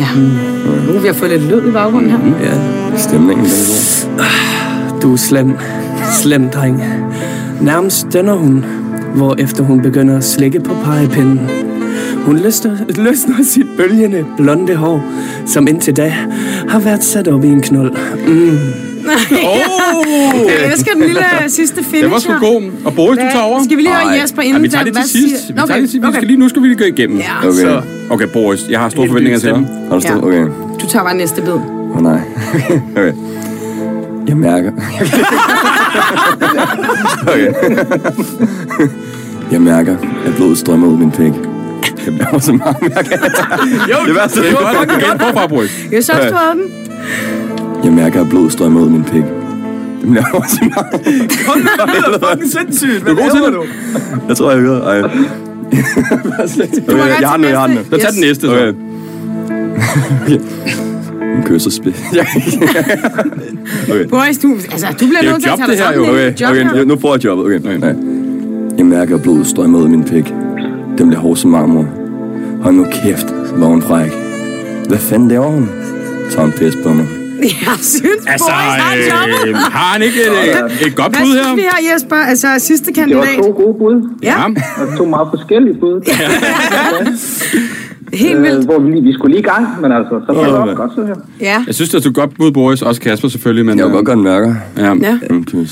Ja. Nu vi har fået lidt lyd i baggrunden her. Ja, Stemningen, den er god. du er slem. Slem, dreng. Nærmest stønner hun, hvor efter hun begynder at slikke på pegepinden. Hun løsner, løsner sit bølgende blonde hår, som indtil da har været sat op i en knold. Mm. Jeg elsker den lille sidste finish Det var sgu god. Og Boris, du tager over. Skal vi lige høre. Jesper Ja, inden vi tager det til hvad sidst. siger- Vi tager det til. Vi skal lige, nu skal vi lige gå igennem. Ja. Okay. Så, okay, Boris, jeg har store forventninger til dig. Har du stået? Ja. Okay. Du tager bare næste bid. Åh oh, nej. okay. Jeg mærker... okay. jeg mærker, at blodet strømmer ud af min pæk. Jeg bliver så meget mærke. Jo, det var så det var godt. Forfra, Boris. Jeg så du havde den. Jeg mærker, at blodet strømmer ud af min pæk. Det bliver også meget. fucking sindssygt. Du er god til det. Jeg tror, jeg hører. Ej. Okay, jeg har den nu, jeg har den nu. til Så tag den næste. Så. Okay. En kysser spil. okay. Boris, du, altså, du bliver Det er nødt til at tage dig det sammen. Det Okay, okay, her. nu får jeg jobbet. Okay. Okay. Nej. Jeg mærker, blodet strømmer ud af min pik. Den bliver hård som marmor. Hold nu kæft, hvor er hun fræk. Hvad fanden laver hun? Tager en pis på mig. Jeg synes, Altså, Boris har jobbet. øh, har han ikke et, et godt Hvad bud synes her? vi her, Jesper? Altså, sidste Det var kandidat. to gode bud. Ja, Og to meget forskellige bud. helt Øh, vildt. hvor vi, lige, vi skulle lige i gang, men altså, så var det hvad? godt, så her. Ja. Jeg synes, det er et godt bud, Boris. Også Kasper selvfølgelig, men... Jeg vil øh, godt gøre den mærker. Ja. Ja.